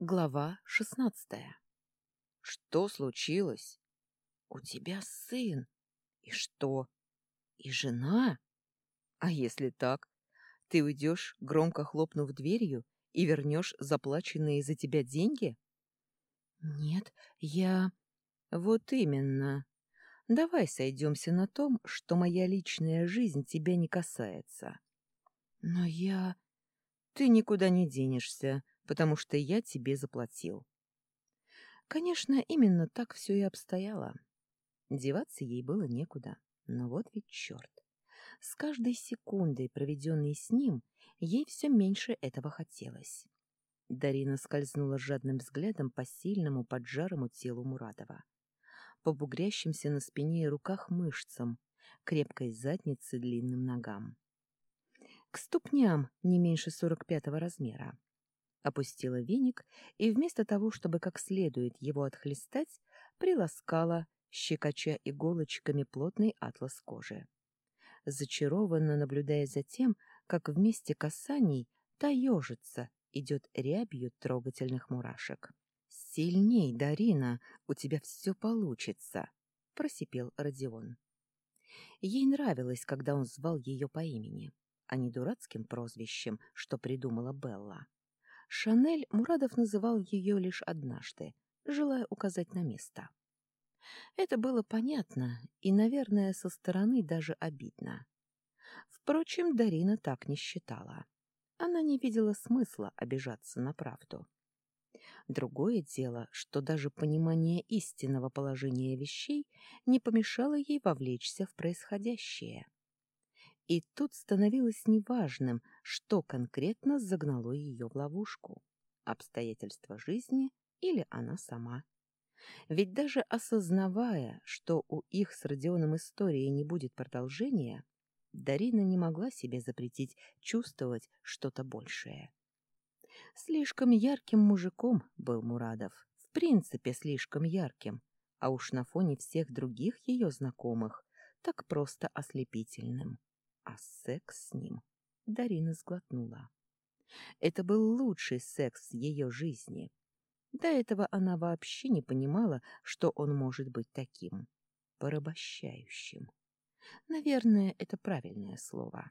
Глава шестнадцатая. Что случилось? У тебя сын. И что? И жена? А если так? Ты уйдешь, громко хлопнув дверью, и вернешь заплаченные за тебя деньги? Нет, я... Вот именно. Давай сойдемся на том, что моя личная жизнь тебя не касается. Но я... Ты никуда не денешься, потому что я тебе заплатил. Конечно, именно так все и обстояло. Деваться ей было некуда, но вот ведь черт. С каждой секундой, проведенной с ним, ей все меньше этого хотелось. Дарина скользнула жадным взглядом по сильному поджарому телу Мурадова, по бугрящимся на спине и руках мышцам, крепкой заднице длинным ногам. К ступням не меньше сорок пятого размера опустила веник и вместо того, чтобы как следует его отхлестать, приласкала, щекоча иголочками плотный атлас кожи. Зачарованно наблюдая за тем, как вместе касаний та ежится, идет рябью трогательных мурашек. «Сильней, Дарина, у тебя все получится!» — просипел Родион. Ей нравилось, когда он звал ее по имени, а не дурацким прозвищем, что придумала Белла. Шанель Мурадов называл ее лишь однажды, желая указать на место. Это было понятно и, наверное, со стороны даже обидно. Впрочем, Дарина так не считала. Она не видела смысла обижаться на правду. Другое дело, что даже понимание истинного положения вещей не помешало ей вовлечься в происходящее. И тут становилось неважным, что конкретно загнало ее в ловушку — обстоятельства жизни или она сама. Ведь даже осознавая, что у их с Родионом истории не будет продолжения, Дарина не могла себе запретить чувствовать что-то большее. Слишком ярким мужиком был Мурадов, в принципе слишком ярким, а уж на фоне всех других ее знакомых так просто ослепительным. А секс с ним Дарина сглотнула. Это был лучший секс в ее жизни. До этого она вообще не понимала, что он может быть таким. Порабощающим. Наверное, это правильное слово.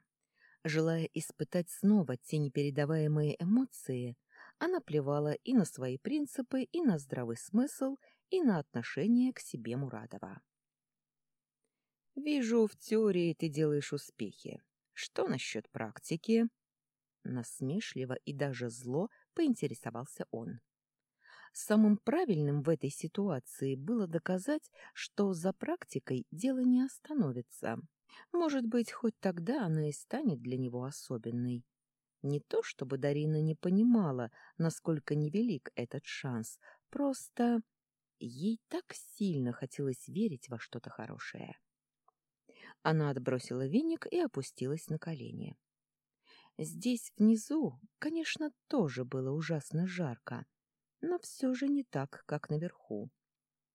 Желая испытать снова те непередаваемые эмоции, она плевала и на свои принципы, и на здравый смысл, и на отношение к себе Мурадова. Вижу, в теории ты делаешь успехи. Что насчет практики? Насмешливо и даже зло поинтересовался он. Самым правильным в этой ситуации было доказать, что за практикой дело не остановится. Может быть, хоть тогда она и станет для него особенной. Не то чтобы Дарина не понимала, насколько невелик этот шанс, просто ей так сильно хотелось верить во что-то хорошее. Она отбросила веник и опустилась на колени. Здесь внизу, конечно, тоже было ужасно жарко, но все же не так, как наверху.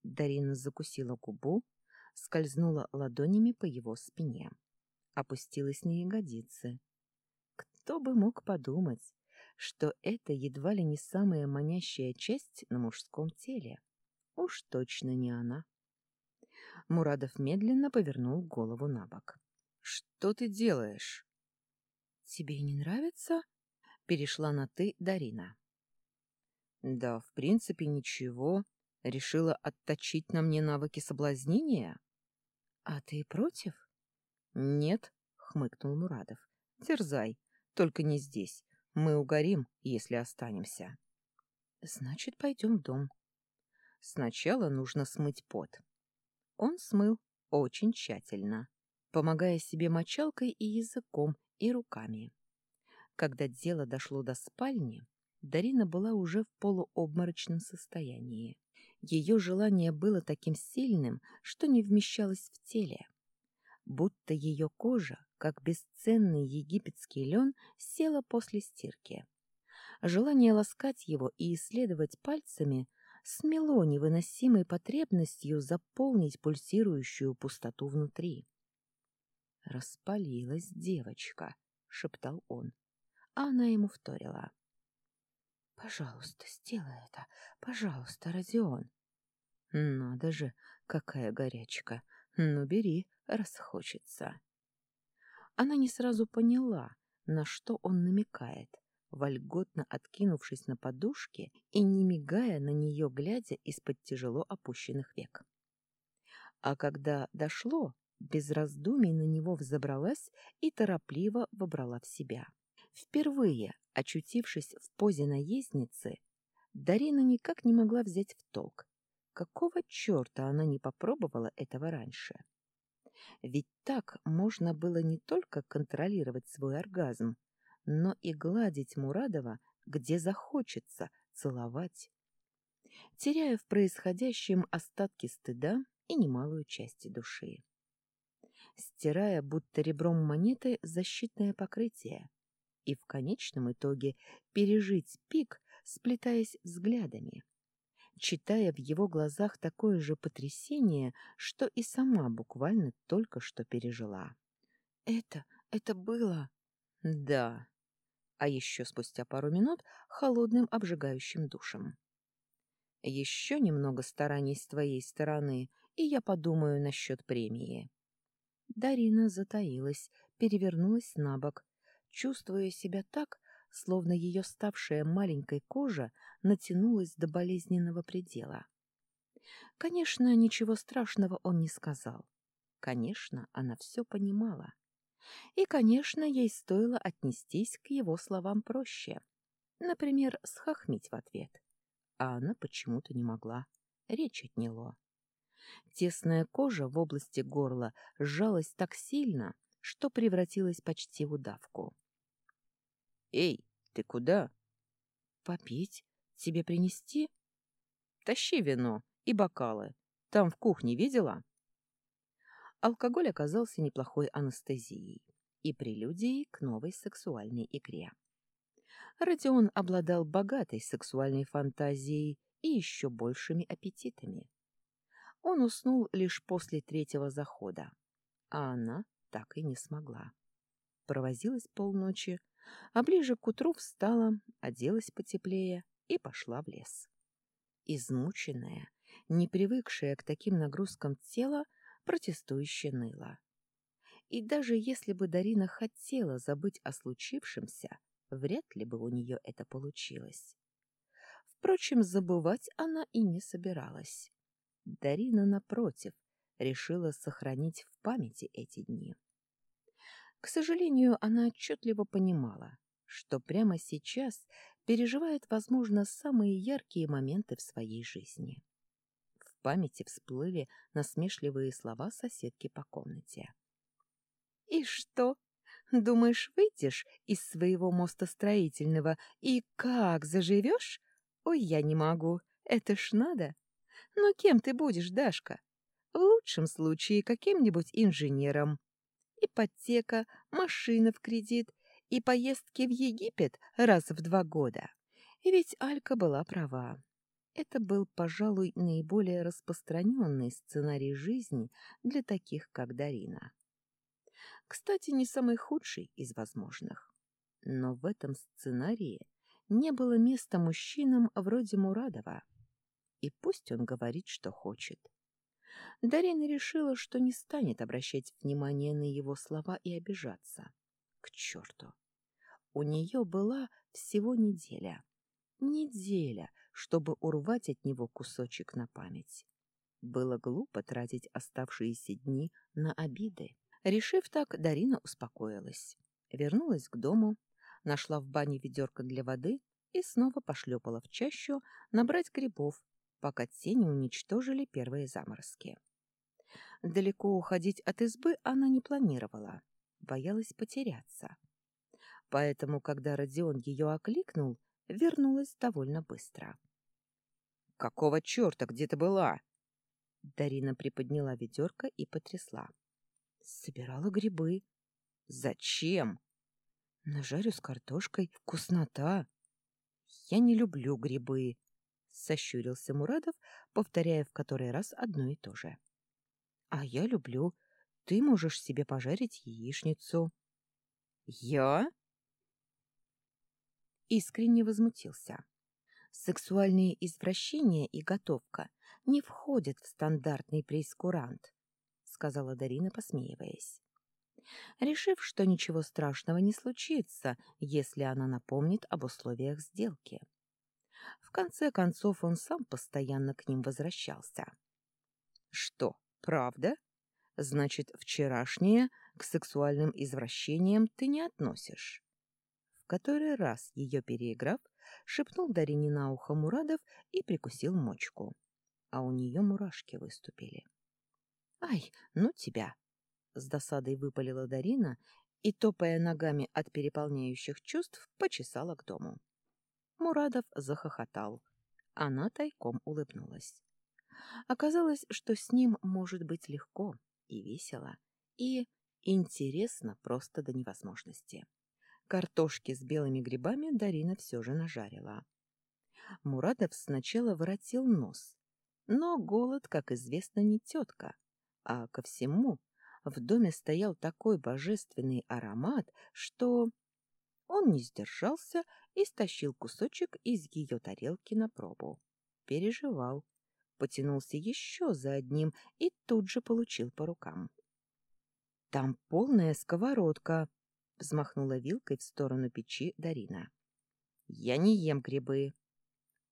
Дарина закусила губу, скользнула ладонями по его спине, опустилась на ягодицы. Кто бы мог подумать, что это едва ли не самая манящая часть на мужском теле. Уж точно не она. Мурадов медленно повернул голову на бок. «Что ты делаешь?» «Тебе не нравится?» — перешла на «ты» Дарина. «Да, в принципе, ничего. Решила отточить на мне навыки соблазнения?» «А ты против?» «Нет», — хмыкнул Мурадов. «Дерзай, только не здесь. Мы угорим, если останемся». «Значит, пойдем в дом». «Сначала нужно смыть пот». Он смыл очень тщательно, помогая себе мочалкой и языком, и руками. Когда дело дошло до спальни, Дарина была уже в полуобморочном состоянии. Ее желание было таким сильным, что не вмещалось в теле. Будто ее кожа, как бесценный египетский лен, села после стирки. Желание ласкать его и исследовать пальцами смело невыносимой потребностью заполнить пульсирующую пустоту внутри. «Распалилась девочка», — шептал он, а она ему вторила. Пожалуйста, сделай это. Пожалуйста, Родион. Надо же, какая горячка. Ну, бери, расхочется. Она не сразу поняла, на что он намекает, вольготно откинувшись на подушке и не мигая на нее, глядя из-под тяжело опущенных век. А когда дошло, без раздумий на него взобралась и торопливо вобрала в себя. Впервые, очутившись в позе наездницы, Дарина никак не могла взять в толк, какого черта она не попробовала этого раньше. Ведь так можно было не только контролировать свой оргазм, но и гладить Мурадова, где захочется, целовать, теряя в происходящем остатки стыда и немалую часть души. Стирая будто ребром монеты защитное покрытие, и в конечном итоге пережить пик, сплетаясь взглядами, читая в его глазах такое же потрясение, что и сама буквально только что пережила. «Это... это было...» «Да...» А еще спустя пару минут холодным обжигающим душем. «Еще немного стараний с твоей стороны, и я подумаю насчет премии». Дарина затаилась, перевернулась на бок, чувствуя себя так, словно ее ставшая маленькой кожа натянулась до болезненного предела. Конечно, ничего страшного он не сказал. Конечно, она все понимала. И, конечно, ей стоило отнестись к его словам проще. Например, схохмить в ответ. А она почему-то не могла. Речь отняло. Тесная кожа в области горла сжалась так сильно, что превратилась почти в удавку. «Эй, ты куда?» «Попить? Тебе принести?» «Тащи вино и бокалы. Там в кухне видела?» Алкоголь оказался неплохой анестезией и прелюдией к новой сексуальной игре. Родион обладал богатой сексуальной фантазией и еще большими аппетитами. Он уснул лишь после третьего захода, а она так и не смогла. Провозилась полночи, а ближе к утру встала, оделась потеплее и пошла в лес. Измученная, не привыкшая к таким нагрузкам тела, протестующе ныла. И даже если бы Дарина хотела забыть о случившемся, вряд ли бы у нее это получилось. Впрочем, забывать она и не собиралась. Дарина, напротив, решила сохранить в памяти эти дни. К сожалению, она отчетливо понимала, что прямо сейчас переживает, возможно, самые яркие моменты в своей жизни. Памяти всплыли насмешливые слова соседки по комнате. «И что? Думаешь, выйдешь из своего мостостроительного и как заживешь? Ой, я не могу, это ж надо. Но кем ты будешь, Дашка? В лучшем случае каким-нибудь инженером, ипотека, машина в кредит и поездки в Египет раз в два года. И ведь Алька была права. Это был, пожалуй, наиболее распространенный сценарий жизни для таких, как Дарина. Кстати, не самый худший из возможных. Но в этом сценарии не было места мужчинам вроде Мурадова. И пусть он говорит, что хочет. Дарина решила, что не станет обращать внимание на его слова и обижаться. К черту! У нее была всего неделя. Неделя, чтобы урвать от него кусочек на память. Было глупо тратить оставшиеся дни на обиды. Решив так, Дарина успокоилась. Вернулась к дому, нашла в бане ведерко для воды и снова пошлепала в чащу набрать грибов, пока тени уничтожили первые заморозки. Далеко уходить от избы она не планировала, боялась потеряться. Поэтому, когда Родион ее окликнул, вернулась довольно быстро. «Какого черта, где ты была?» Дарина приподняла ведерко и потрясла. «Собирала грибы». «Зачем?» «Нажарю с картошкой. Вкуснота!» «Я не люблю грибы», — сощурился Мурадов, повторяя в который раз одно и то же. «А я люблю. Ты можешь себе пожарить яичницу». «Я?» Искренне возмутился. Сексуальные извращения и готовка не входят в стандартный прейскурант, сказала Дарина, посмеиваясь. Решив, что ничего страшного не случится, если она напомнит об условиях сделки. В конце концов, он сам постоянно к ним возвращался. Что, правда? Значит, вчерашнее к сексуальным извращениям ты не относишь? В который раз ее переиграв, шепнул Дарине на ухо Мурадов и прикусил мочку. А у нее мурашки выступили. «Ай, ну тебя!» — с досадой выпалила Дарина и, топая ногами от переполняющих чувств, почесала к дому. Мурадов захохотал. Она тайком улыбнулась. Оказалось, что с ним может быть легко и весело, и интересно просто до невозможности. Картошки с белыми грибами Дарина все же нажарила. Мурадов сначала воротил нос, но голод, как известно, не тетка, а ко всему в доме стоял такой божественный аромат, что он не сдержался и стащил кусочек из ее тарелки на пробу. Переживал, потянулся еще за одним и тут же получил по рукам. «Там полная сковородка!» — взмахнула вилкой в сторону печи Дарина. «Я не ем грибы».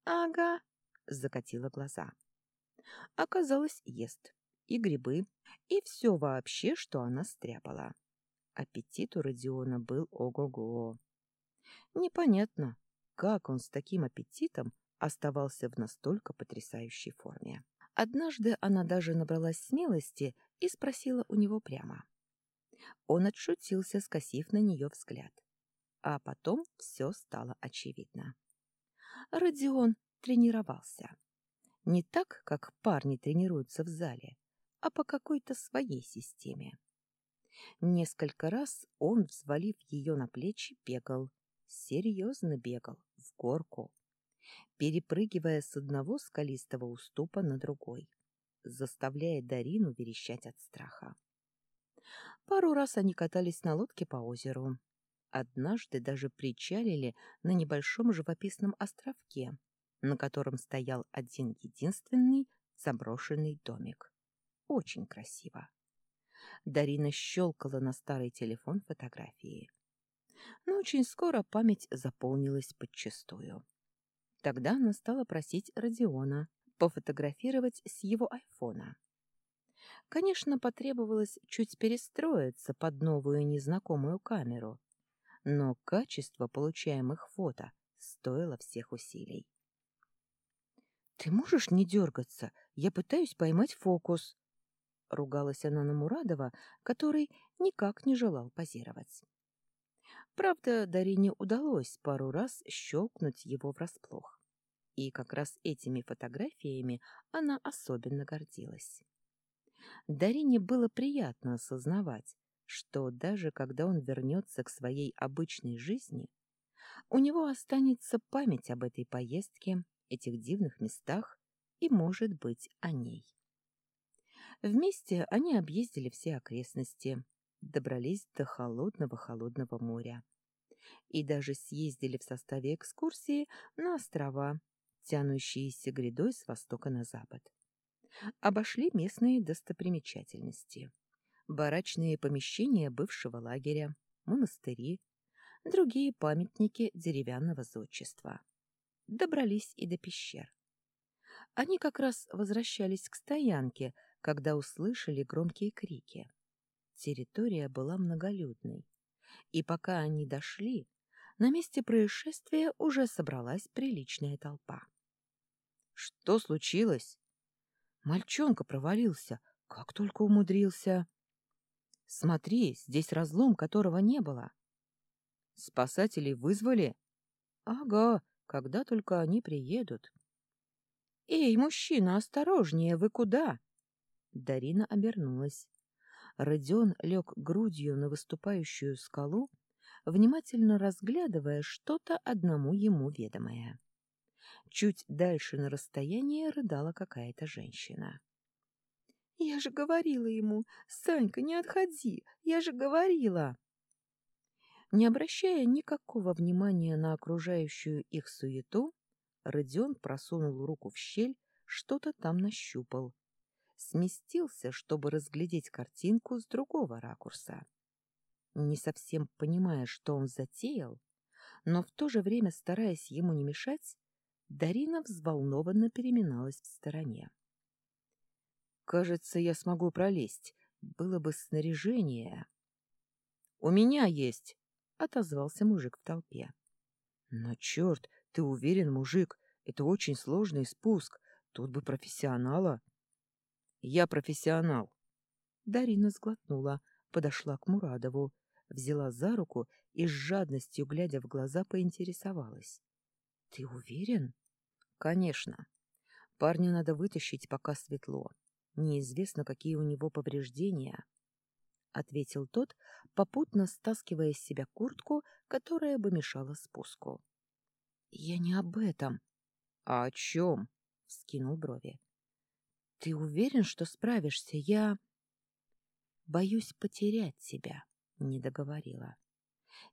«Ага», — закатила глаза. Оказалось, ест и грибы, и все вообще, что она стряпала. Аппетит у Родиона был ого-го. Непонятно, как он с таким аппетитом оставался в настолько потрясающей форме. Однажды она даже набралась смелости и спросила у него прямо. Он отшутился, скосив на нее взгляд. А потом все стало очевидно. Родион тренировался. Не так, как парни тренируются в зале, а по какой-то своей системе. Несколько раз он, взвалив ее на плечи, бегал. Серьезно бегал, в горку, перепрыгивая с одного скалистого уступа на другой, заставляя Дарину верещать от страха. Пару раз они катались на лодке по озеру. Однажды даже причалили на небольшом живописном островке, на котором стоял один единственный заброшенный домик. Очень красиво. Дарина щелкала на старый телефон фотографии. Но очень скоро память заполнилась подчистую. Тогда она стала просить Родиона пофотографировать с его айфона. Конечно, потребовалось чуть перестроиться под новую незнакомую камеру, но качество получаемых фото стоило всех усилий. «Ты можешь не дергаться? Я пытаюсь поймать фокус», — ругалась она на Мурадова, который никак не желал позировать. Правда, Дарине удалось пару раз щелкнуть его врасплох. И как раз этими фотографиями она особенно гордилась. Дарине было приятно осознавать, что даже когда он вернется к своей обычной жизни, у него останется память об этой поездке, этих дивных местах и, может быть, о ней. Вместе они объездили все окрестности, добрались до холодного-холодного моря и даже съездили в составе экскурсии на острова, тянущиеся грядой с востока на запад обошли местные достопримечательности. Барачные помещения бывшего лагеря, монастыри, другие памятники деревянного зодчества. Добрались и до пещер. Они как раз возвращались к стоянке, когда услышали громкие крики. Территория была многолюдной, и пока они дошли, на месте происшествия уже собралась приличная толпа. — Что случилось? Мальчонка провалился, как только умудрился. Смотри, здесь разлом, которого не было. Спасателей вызвали? Ага, когда только они приедут. Эй, мужчина, осторожнее, вы куда? Дарина обернулась. Родион лег грудью на выступающую скалу, внимательно разглядывая что-то одному ему ведомое. Чуть дальше на расстоянии рыдала какая-то женщина. «Я же говорила ему, Санька, не отходи, я же говорила!» Не обращая никакого внимания на окружающую их суету, Родион просунул руку в щель, что-то там нащупал. Сместился, чтобы разглядеть картинку с другого ракурса. Не совсем понимая, что он затеял, но в то же время стараясь ему не мешать, Дарина взволнованно переминалась в стороне. «Кажется, я смогу пролезть. Было бы снаряжение». «У меня есть», — отозвался мужик в толпе. «Но черт, ты уверен, мужик, это очень сложный спуск. Тут бы профессионала». «Я профессионал». Дарина сглотнула, подошла к Мурадову, взяла за руку и с жадностью, глядя в глаза, поинтересовалась. «Ты уверен?» «Конечно. Парня надо вытащить, пока светло. Неизвестно, какие у него повреждения». — ответил тот, попутно стаскивая с себя куртку, которая бы мешала спуску. — Я не об этом. — А о чем? — вскинул брови. — Ты уверен, что справишься? Я... — Боюсь потерять тебя, — не договорила.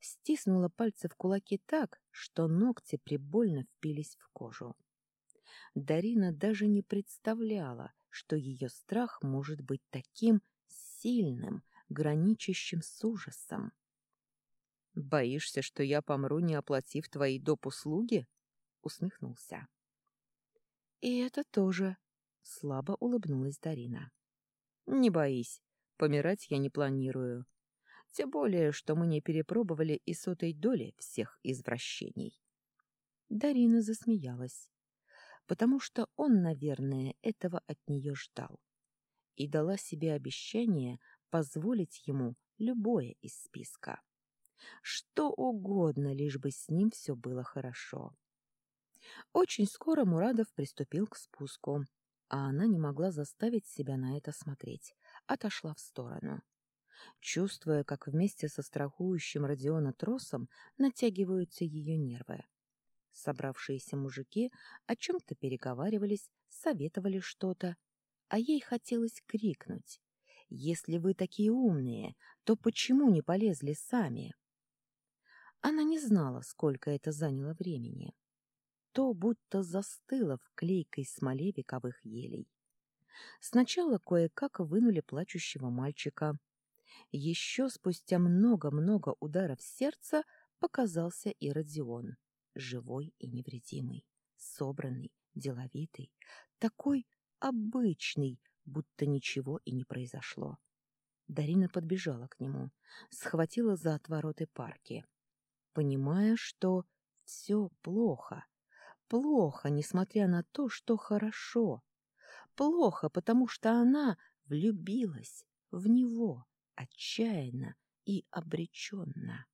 Стиснула пальцы в кулаки так, что ногти прибольно впились в кожу. Дарина даже не представляла, что ее страх может быть таким сильным, граничащим с ужасом. «Боишься, что я помру, не оплатив твои доп. услуги?» — усмехнулся. «И это тоже», — слабо улыбнулась Дарина. «Не боись, помирать я не планирую. Тем более, что мы не перепробовали и сотой доли всех извращений». Дарина засмеялась, потому что он, наверное, этого от нее ждал, и дала себе обещание позволить ему любое из списка. Что угодно, лишь бы с ним все было хорошо. Очень скоро Мурадов приступил к спуску, а она не могла заставить себя на это смотреть, отошла в сторону. Чувствуя, как вместе со страхующим Родиона тросом натягиваются ее нервы. Собравшиеся мужики о чем-то переговаривались, советовали что-то, а ей хотелось крикнуть если вы такие умные, то почему не полезли сами? Она не знала, сколько это заняло времени. То будто застыло в клейкой смоле вековых елей. Сначала кое-как вынули плачущего мальчика. Еще спустя много-много ударов сердца показался и Родион, живой и невредимый, собранный, деловитый, такой обычный, будто ничего и не произошло. Дарина подбежала к нему, схватила за отвороты парки, понимая, что все плохо. Плохо, несмотря на то, что хорошо. Плохо, потому что она влюбилась в него отчаянно и обреченно.